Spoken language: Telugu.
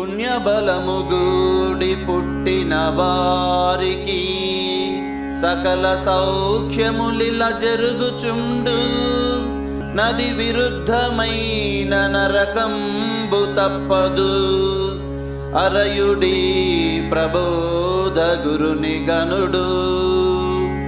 పుణ్యబలముగూడి పుట్టిన వారికి సకల సౌఖ్యములిల జరుగుచుండు. నది విరుద్ధమైన నరకంబు తప్పదు. అరయుడి ప్రబోధ గురుని గనుడు